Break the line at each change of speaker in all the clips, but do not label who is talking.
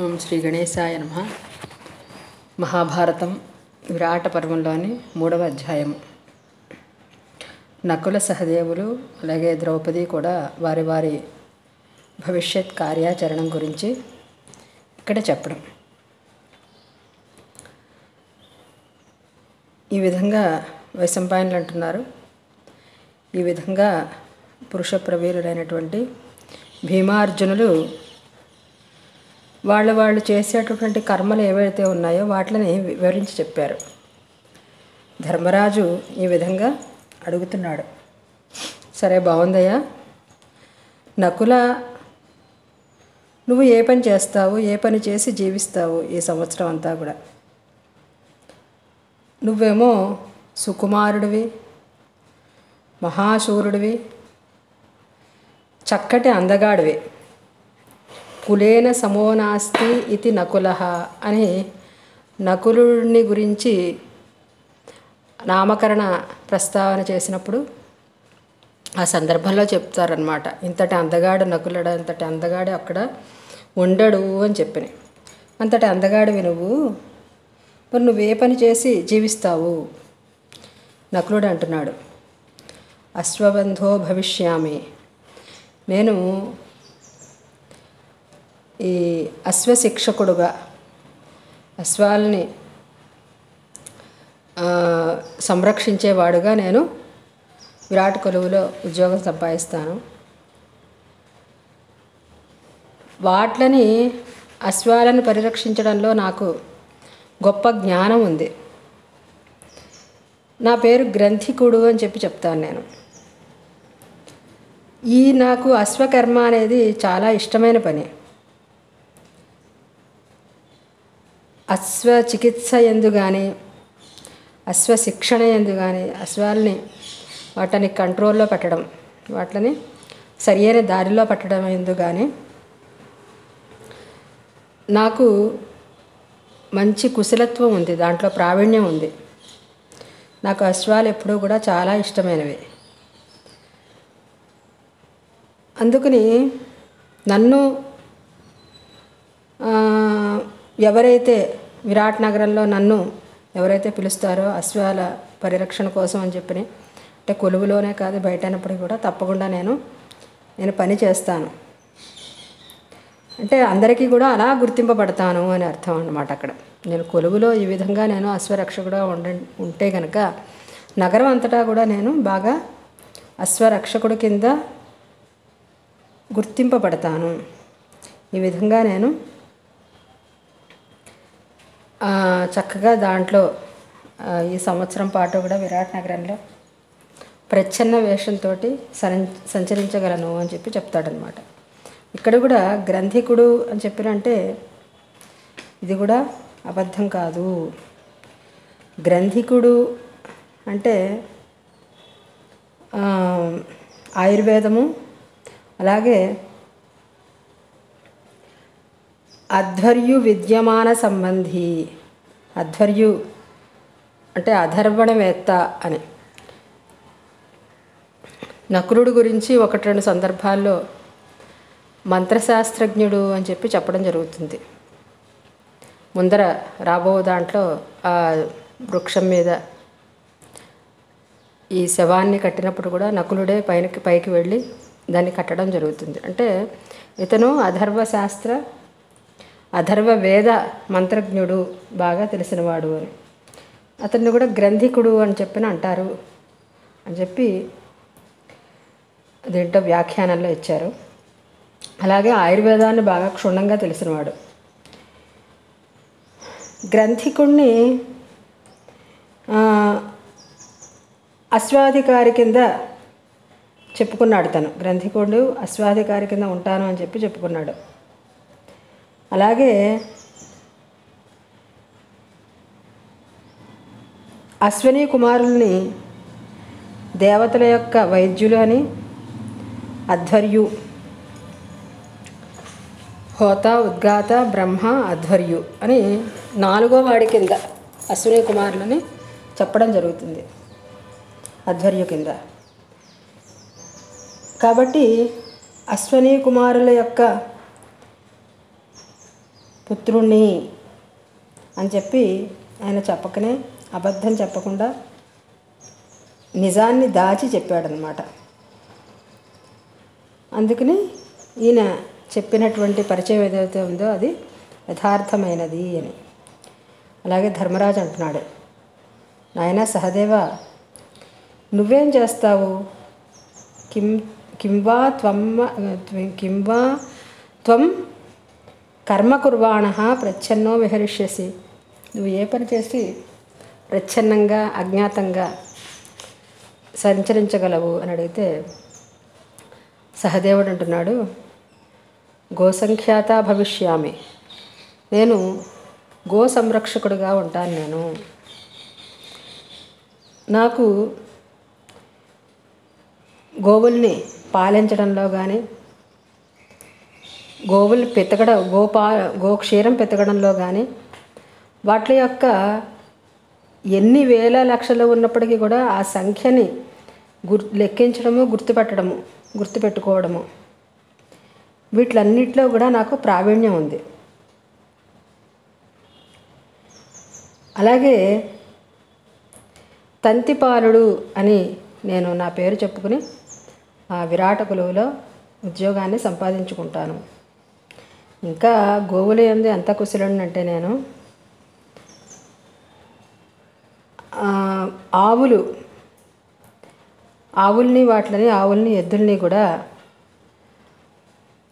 ఓం శ్రీ గణేశాయ నమ. మహాభారతం విరాట పర్వంలోని మూడవ అధ్యాయము. నకుల సహదేవులు అలాగే ద్రౌపది కూడా వారి వారి భవిష్యత్ కార్యాచరణం గురించి ఇక్కడ చెప్పడం. ఈ విధంగా వైశంపాయనులు అంటున్నారు. ఈ విధంగా పురుష ప్రవీరులైనటువంటి భీమార్జునులు వాళ్ళు వాళ్ళు చేసేటటువంటి కర్మలు ఏవైతే ఉన్నాయో వాటిని వివరించి చెప్పారు. ధర్మరాజు ఈ విధంగా అడుగుతున్నాడు. సరే బాగుందయ్యా. నకుల నువ్వు ఏ పని చేస్తావు? ఏ పని చేసి జీవిస్తావు ఈ సంవత్సరం అంతా కూడా? నువ్వేమో సుకుమారుడివి మహాశూరుడివి చక్కటి అందగాడివి. కులేన సమోనాస్తి ఇది నకుల అని నకులుడిని గురించి నామకరణ ప్రస్తావన చేసినప్పుడు ఆ సందర్భంలో చెప్తారనమాట ఇంతటి అందగాడు నకులడు ఇంతటి అందగాడు అక్కడ ఉండడు అని చెప్పిన. అంతటి అందగాడివి నువ్వు మరి నువ్వే పని చేసి జీవిస్తావు? నకులుడు అంటున్నాడు. అశ్వబంధో భవిష్యామి. నేను ఈ అశ్వశిక్షకుడుగా అశ్వాలని సంరక్షించేవాడుగా నేను విరాట్ కొలువులో ఉద్యోగం సంపాదిస్తాను. వాట్లని అశ్వాలను పరిరక్షించడంలో నాకు గొప్ప జ్ఞానం ఉంది. నా పేరు గ్రంథికుడు అని చెప్పి చెప్తాను నేను. ఈ నాకు అశ్వకర్మ అనేది చాలా ఇష్టమైన పని. అశ్వ చికిత్స ఎందు కానీ అశ్వ శిక్షణ ఎందు కానీ అశ్వాలని వాటిని కంట్రోల్లో పెట్టడం వాటిని సరియైన దారిలో పెట్టడం ఎందు కానీ నాకు మంచి కుశలత్వం ఉంది దాంట్లో ప్రావీణ్యం ఉంది. నాకు అశ్వాలు ఎప్పుడూ కూడా చాలా ఇష్టమైనవి. అందుకని నన్ను ఎవరైతే విరాట్ నగరంలో నన్ను ఎవరైతే పిలుస్తారో అశ్వాల పరిరక్షణ కోసం అని చెప్పి అంటే కొలువులోనే కాదు బయటనప్పుడు కూడా తప్పకుండా నేను నేను పని చేస్తాను. అంటే అందరికీ కూడా అలా గుర్తింపబడతాను అని అర్థం అన్నమాట అక్కడ. నేను కొలువులో ఈ విధంగా నేను అశ్వరక్షకుడుగా ఉండ ఉంటే కనుక నగరం అంతటా కూడా నేను బాగా అశ్వరక్షకుడు కింద గుర్తింపబడతాను. ఈ విధంగా నేను చక్కగా దాంట్లో ఈ సంవత్సరం పాటు కూడా విరాట్ నగరంలో ప్రచ్ఛన్న వేషంతో సంచరించగలను అని చెప్పి చెప్తాడనమాట ఇక్కడ కూడా గ్రంథికుడు అని చెప్పినంటే ఇది కూడా అబద్ధం కాదు. గ్రంథికుడు అంటే ఆయుర్వేదము అలాగే అధ్వర్యు విద్యమాన సంబంధి. అధ్వర్యు అంటే అధర్వణవేత్త అని. నకులుడు గురించి ఒకటి రెండు సందర్భాల్లో మంత్రశాస్త్రజ్ఞుడు అని చెప్పి చెప్పడం జరుగుతుంది. ముందర రాబో దాంట్లో ఆ వృక్షం మీద ఈ శవాన్ని కట్టినప్పుడు కూడా నకులుడే పైనకి పైకి వెళ్ళి దాన్ని కట్టడం జరుగుతుంది. అంటే ఇతను అధర్వశాస్త్ర అధర్వ వేద మంత్రజ్ఞుడు బాగా తెలిసినవాడు అని. అతన్ని కూడా గ్రంథికుడు అని చెప్పిన అంటారు అని చెప్పి దీంట్లో వ్యాఖ్యానంలో ఇచ్చారు. అలాగే ఆయుర్వేదాన్ని బాగా క్షుణ్ణంగా తెలిసినవాడు. గ్రంథికుణ్ణి అశ్వాధికారి కింద చెప్పుకున్నాడు తను. గ్రంథికుడు అశ్వాధికారి కింద ఉంటాను అని చెప్పి చెప్పుకున్నాడు. అలాగే అశ్విని కుమారుల్ని దేవతల యొక్క వైద్యులు అని అధ్వర్యు. హోత ఉద్గాత బ్రహ్మ అధ్వర్యు అని నాలుగో వాడి కింద అశ్విని కుమారులని చెప్పడం జరుగుతుంది. అధ్వర్యు కింద. కాబట్టి అశ్వనీ కుమారుల యొక్క పుత్రుణ్ణి అని చెప్పి ఆయన చెప్పకనే అబద్ధం చెప్పకుండా నిజాన్ని దాచి చెప్పాడనమాట అందుకని ఈయన చెప్పినటువంటి పరిచయం ఏదైతే ఉందో అది యథార్థమైనది అని. అలాగే ధర్మరాజు అంటున్నాడు నాయన సహదేవ నువ్వేం చేస్తావు? కిం కింవా త్వమ్మ కింవా త్వం కర్మ కుర్వాణ ప్రచ్ఛన్నో విహరిష్యసి. నువ్వు ఏ పని చేసి ప్రచ్ఛన్నంగా అజ్ఞాతంగా సంచరించగలవు అని అడిగితే సహదేవుడు అంటున్నాడు గోసంఖ్యాత భవిష్యామి. నేను గో సంరక్షకుడిగా ఉంటాను నేను. నాకు గోవుల్ని పాలించడంలో కానీ గోవులు పెతకడం గోపా గోక్షీరం పెతకడంలో కానీ వాటి యొక్క ఎన్ని వేల లక్షలు ఉన్నప్పటికీ కూడా ఆ సంఖ్యని గుర్ లెక్కించడము గుర్తుపెట్టడము గుర్తుపెట్టుకోవడము. వీటిలన్నిటిలో కూడా నాకు ప్రావీణ్యం ఉంది. అలాగే తంతిపాలుడు అని నేను నా పేరు చెప్పుకుని ఆ విరాట కొలువులో ఉద్యోగాన్ని సంపాదించుకుంటాను. ఇంకా గోవులు ఎందు ఎంత కుశలుండంటే నేను ఆవులు ఆవుల్ని వాటిని ఆవుల్ని ఎద్దుల్ని కూడా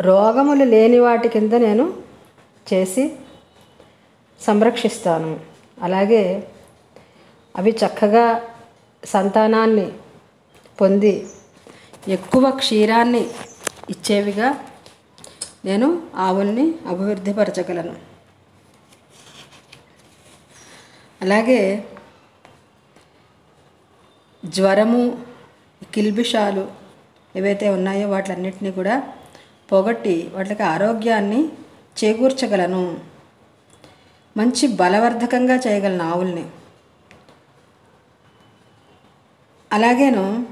రోగములు లేని వాటి కింద నేను చేసి సంరక్షిస్తాను. అలాగే అవి చక్కగా సంతానాన్ని పొంది ఎక్కువ క్షీరాన్ని ఇచ్చేవిగా నేను ఆవుల్ని అభివృద్ధిపరచగలను. అలాగే జ్వరము కిల్బిషాలు ఏవైతే ఉన్నాయో వాటిలన్నింటినీ కూడా పోగొట్టి వాటికి ఆరోగ్యాన్ని చేకూర్చగలను. మంచి బలవర్ధకంగా చేయగలను ఆవుల్ని. అలాగేను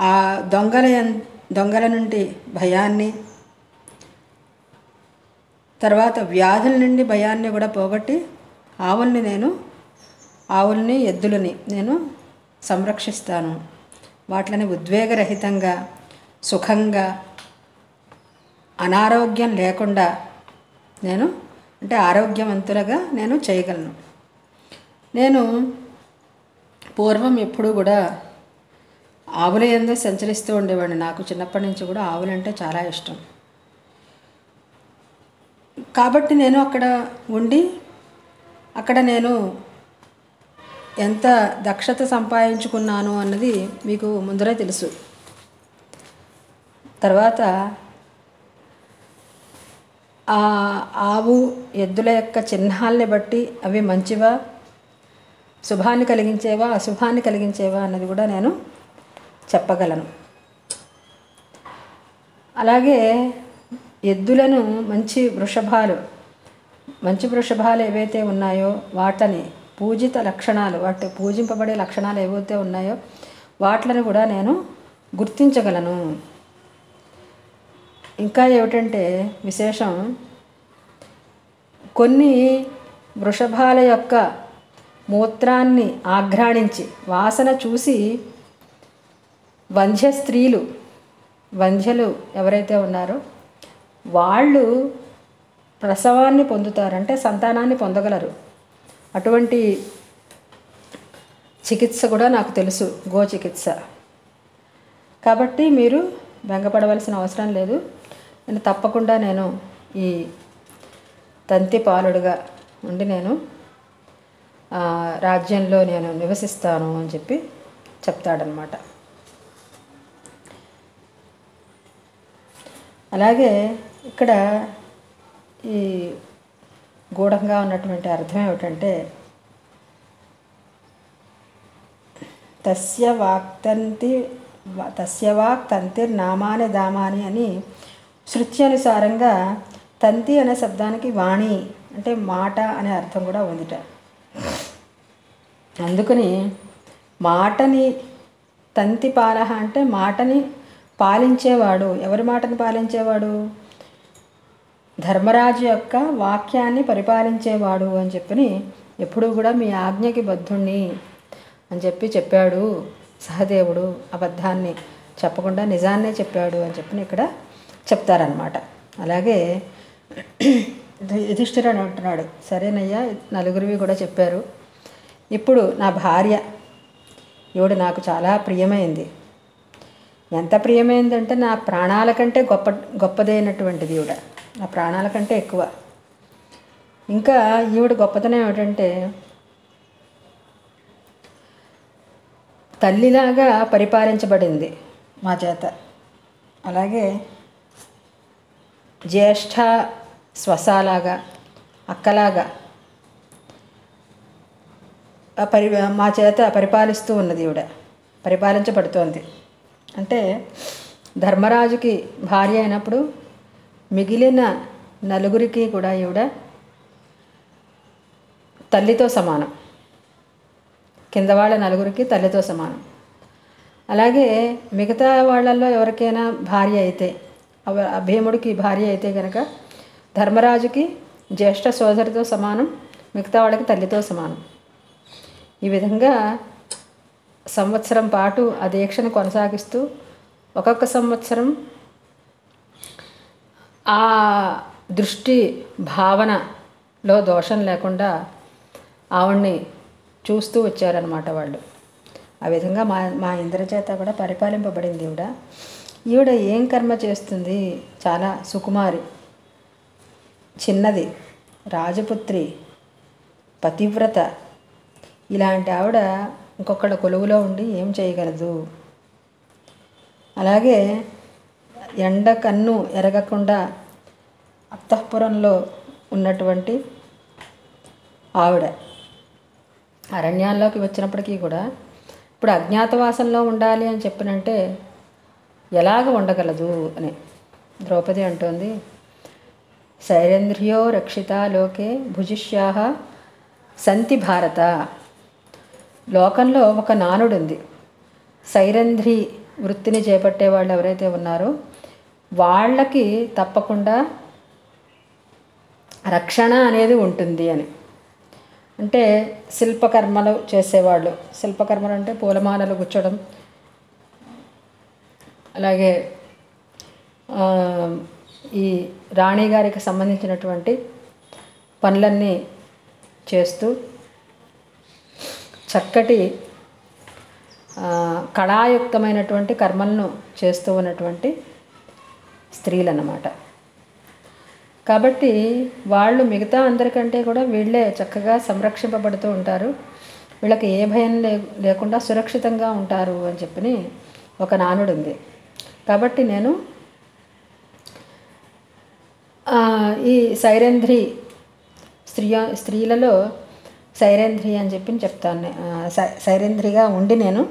ఆ దొంగల దొంగల నుండి భయాన్ని తర్వాత వ్యాధుల నుండి భయాన్ని కూడా పోగొట్టి ఆవుల్ని నేను ఆవుల్ని ఎద్దులని నేను సంరక్షిస్తాను. వాటిని ఉద్వేగరహితంగా సుఖంగా అనారోగ్యం లేకుండా నేను అంటే ఆరోగ్యవంతులుగా నేను చేయగలను. నేను పూర్వం ఎప్పుడూ కూడా ఆవుల ఎందు సంచరిస్తూ ఉండేవాడిని. నాకు చిన్నప్పటి నుంచి కూడా ఆవులంటే చాలా ఇష్టం. కాబట్టి నేను అక్కడ ఉండి అక్కడ నేను ఎంత దక్షత సంపాదించుకున్నాను అన్నది మీకు ముందరే తెలుసు. తర్వాత ఆ ఆవు ఎద్దుల యొక్క చిహ్నాల్ని బట్టి అవి మంచివా శుభాన్ని కలిగించేవా అశుభాన్ని కలిగించేవా అన్నది కూడా నేను చెప్పగలను. అలాగే ఎద్దులను మంచి వృషభాలు మంచి వృషభాలు ఏవైతే ఉన్నాయో వాటిని పూజిత లక్షణాలు వాటి పూజింపబడే లక్షణాలు ఏవైతే ఉన్నాయో వాటిని కూడా నేను గుర్తించగలను. ఇంకా ఏమిటంటే విశేషం కొన్ని వృషభాల యొక్క మూత్రాన్ని ఆఘ్రాణించి వాసన చూసి వంధ్య స్త్రీలు వంధ్యలు ఎవరైతే ఉన్నారో వాళ్ళు ప్రసవాన్ని పొందుతారంటే సంతానాన్ని పొందగలరు. అటువంటి చికిత్స కూడా నాకు తెలుసు గో చికిత్స కాబట్టి మీరు బెంగపడవలసిన అవసరం లేదు. నేను తప్పకుండా నేను ఈ తంతి పాలుడుగా ఉండి నేను రాజ్యంలో నేను నివసిస్తాను అని చెప్పి చెప్తాడనమాట అలాగే ఇక్కడ ఈ గూఢంగా ఉన్నటువంటి అర్థం ఏమిటంటే తస్య వాక్తంతి తస్య వాక్ తంతిర్ నామాని దామాని అని శృత్యనుసారంగా తంతి అనే శబ్దానికి వాణి అంటే మాట అనే అర్థం కూడా ఉందిట. అందుకని మాటని తంతి పాలహ అంటే మాటని పాలించేవాడు. ఎవరి మాటని పాలించేవాడు? ధర్మరాజు యొక్క వాక్యాన్ని పరిపాలించేవాడు అని చెప్పని ఎప్పుడూ కూడా మీ ఆజ్ఞకి బద్ధుణ్ణి అని చెప్పి చెప్పాడు సహదేవుడు అబద్ధాన్ని చెప్పకుండా నిజాన్నే చెప్పాడు అని చెప్పి ఇక్కడ చెప్తారనమాట అలాగే యుధిష్ఠిరుడు అంటున్నాడు సరేనయ్యా నలుగురివి కూడా చెప్పారు. ఇప్పుడు నా భార్య ఈవిడ నాకు చాలా ప్రియమైంది. ఎంత ప్రియమైందంటే నా ప్రాణాల కంటే గొప్ప గొప్పదైనటువంటిది ఈవిడ. నా ప్రాణాల కంటే ఎక్కువ. ఇంకా ఈవిడ గొప్పతనం ఏమిటంటే తల్లిలాగా పరిపాలించబడింది మా చేత. అలాగే జ్యేష్ఠ స్వసాలాగా అక్కలాగా పరి మా చేత పరిపాలిస్తూ ఉన్నది ఈవిడ పరిపాలించబడుతోంది. అంటే ధర్మరాజుకి భార్య అయినప్పుడు మిగిలిన నలుగురికి కూడా ఈవిడ తల్లితో సమానం. కింద వాళ్ళ నలుగురికి తల్లితో సమానం. అలాగే మిగతా వాళ్ళల్లో ఎవరికైనా భార్య అయితే భీముడికి భార్య అయితే కనుక ధర్మరాజుకి జ్యేష్ఠ సోదరితో సమానం మిగతా వాళ్ళకి తల్లితో సమానం. ఈ విధంగా సంవత్సరం పాటు ఆ దీక్షను కొనసాగిస్తూ ఒక్కొక్క సంవత్సరం ఆ దృష్టి భావనలో దోషం లేకుండా ఆవిడ్ని చూస్తూ వచ్చారనమాట వాళ్ళు. ఆ విధంగా మా మా ఇంద్రచేత కూడా పరిపాలింపబడింది ఈవిడ. ఈవిడ ఏం కర్మ చేస్తుంది? చాలా సుకుమారి చిన్నది రాజపుత్రి పతివ్రత. ఇలాంటి ఆవిడ ఇంకొకళ్ళ కొలువులో ఉండి ఏం చేయగలదు? అలాగే ఎండ కన్ను ఎరగకుండా అత్తఃపురంలో ఉన్నటువంటి ఆవిడ అరణ్యాల్లోకి వచ్చినప్పటికీ కూడా ఇప్పుడు అజ్ఞాతవాసంలో ఉండాలి అని చెప్పినంటే ఎలాగ ఉండగలదు అని ద్రౌపది అంటోంది. శైరేంద్రియో రక్షిత లోకే భుజిష్యా సంతి భారత. లోకంలో ఒక నానుడు ఉంది సైరంధ్రి వృత్తిని చేపట్టే వాళ్ళు ఎవరైతే ఉన్నారో వాళ్ళకి తప్పకుండా రక్షణ అనేది ఉంటుంది అని. అంటే శిల్పకర్మలు చేసేవాళ్ళు. శిల్పకర్మలు అంటే పూలమాలలు గుచ్చడం. అలాగే ఈ రాణి గారికి సంబంధించినటువంటి పనులన్నీ చేస్తూ చక్కటి కళాయుక్తమైనటువంటి కర్మలను చేస్తూ ఉన్నటువంటి స్త్రీలు అన్నమాట కాబట్టి వాళ్ళు మిగతా అందరికంటే కూడా వీళ్ళే చక్కగా సంరక్షింపబడుతూ ఉంటారు. వీళ్ళకి ఏ భయం లే లేకుండా సురక్షితంగా ఉంటారు అని చెప్పని ఒక నానుడు ఉంది కాబట్టి నేను ఈ సైరేంద్రి స్త్రీ స్త్రీలలో సైరేంద్రి అని చెప్పి చెప్తాను. సై సైరేంద్రిగా ఉండి నేను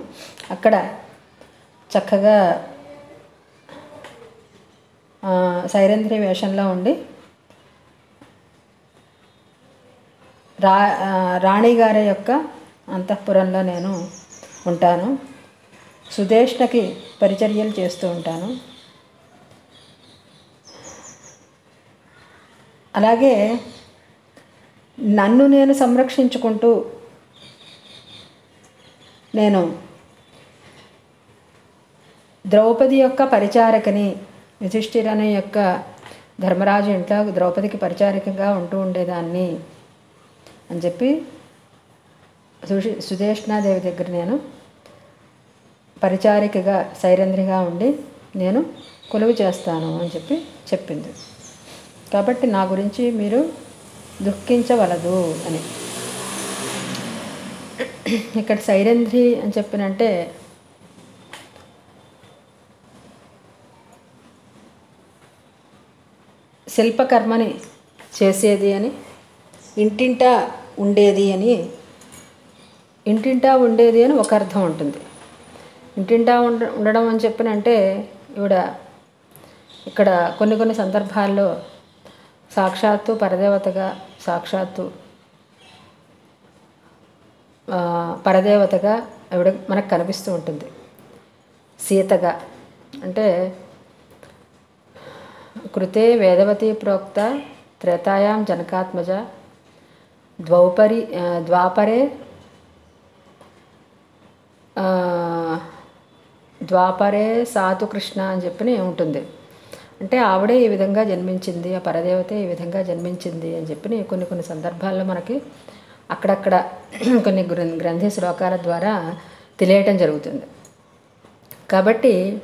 అక్కడ చక్కగా సైరంధ్రి వేషంలో ఉండి రా రాణిగారి యొక్క అంతఃపురంలో నేను ఉంటాను. సుదేష్ణకి పరిచర్యలు చేస్తూ ఉంటాను. అలాగే నన్ను నేను సంరక్షించుకుంటూ నేను ద్రౌపది యొక్క పరిచారకని యుధిష్ఠిరని యొక్క ధర్మరాజు ఇంట్లో ద్రౌపదికి పరిచారికగా ఉంటూ ఉండేదాన్ని అని చెప్పి సుషి సుదేష్ణాదేవి దగ్గర నేను పరిచారికగా సైరంధ్రిగా ఉండి నేను కొలువు చేస్తాను అని చెప్పి చెప్పింది. కాబట్టి నా గురించి మీరు దుఃఖించవలదు అని. ఇక్కడ సైరంధ్రి అని చెప్పినంటే శిల్పకర్మని చేసేది అని ఇంటింటా ఉండేది అని ఇంటింటా ఉండేది అని ఒక అర్థం ఉంటుంది. ఇంటింటా ఉండ ఉండడం అని చెప్పినంటే ఇవిడ ఇక్కడ కొన్ని కొన్ని సందర్భాల్లో సాక్షాత్తు పరదేవతగా సాక్షాత్తు పరదేవతగా ఆవిడ మనకు కనిపిస్తూ ఉంటుంది. సీతగా అంటే కృతే వేదవతి ప్రోక్త త్రేతాయాం జనకాత్మజ ద్వౌపరి ద్వాపరే ద్వాపరే సాతు కృష్ణ అని చెప్పి ఉంటుంది అంటే ఆవిడే ఈ విధంగా జన్మించింది ఆ పరదేవతే ఈ విధంగా జన్మించింది అని చెప్పి కొన్ని కొన్ని సందర్భాల్లో మనకి అక్కడక్కడ కొన్ని గ్రం- గ్రంథి శ్లోకాల ద్వారా తెలియటం జరుగుతుంది. కాబట్టి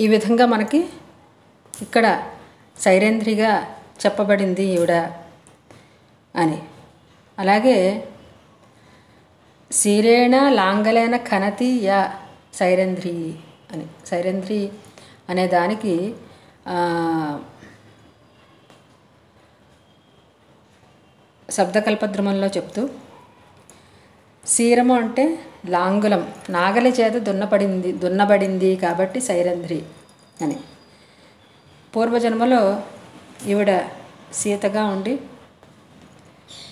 ఈ విధంగా మనకి ఇక్కడ సైరేంద్రిగా చెప్పబడింది ఈవిడ అని. అలాగే శీరేణ లాంగలేన కనతి యా సైరేంద్రి అని. సైరేంద్రి అనే దానికి శబ్దకల్పద్రుమంలో చెప్తూ శీరము అంటే లాంగులం. నాగలి చేత దున్నపడింది దున్నబడింది కాబట్టి సైరంధ్రి అని. పూర్వజన్మలో ఈవిడ సీతగా ఉండి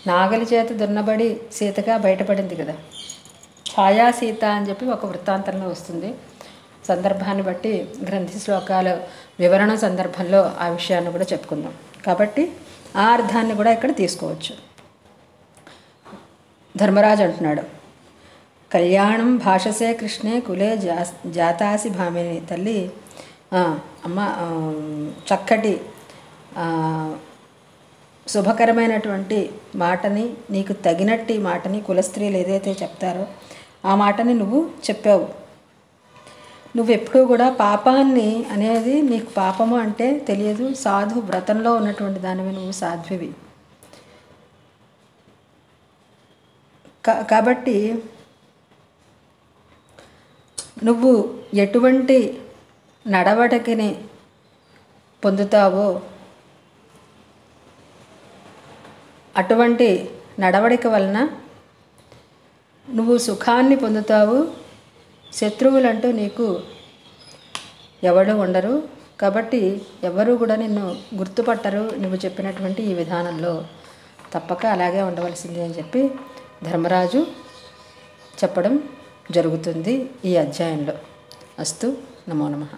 నాగలి చేత దున్నబడి సీతగా బయటపడింది కదా. ఛాయా సీత అని చెప్పి ఒక వృత్తాంతంలో వస్తుంది. సందర్భాన్ని బట్టి గ్రంథి శ్లోకాల వివరణ సందర్భంలో ఆ విషయాన్ని కూడా చెప్పుకుందాం. కాబట్టి ఆ అర్థాన్ని కూడా ఇక్కడ తీసుకోవచ్చు. ధర్మరాజు అంటున్నాడు. కళ్యాణం భాషసే కృష్ణే కులే జా జాతాసి భామిని తల్లి. అమ్మ చక్కటి శుభకరమైనటువంటి మాటని నీకు తగినట్టి మాటని కులస్త్రీలు ఏదైతే చెప్తారో ఆ మాటని నువ్వు చెప్పావు. నువ్వెప్పుడూ కూడా పాపాన్ని అనేది నీకు పాపము అంటే తెలియదు. సాధు వ్రతంలో ఉన్నటువంటి దానివి నువ్వు సాధ్వివి. కాబట్టి నువ్వు ఎటువంటి నడవడికని పొందుతావో అటువంటి నడవడిక వలన నువ్వు సుఖాన్ని పొందుతావు. శత్రువులంటూ నీకు ఎవడు ఉండరు. కాబట్టి ఎవరు కూడా నిన్ను గుర్తుపట్టరు. నువ్వు చెప్పినటువంటి ఈ విధానంలో తప్పక అలాగే ఉండవలసింది అని చెప్పి ధర్మరాజు చెప్పడం జరుగుతుంది ఈ అధ్యాయంలో. అస్తు నమో నమః.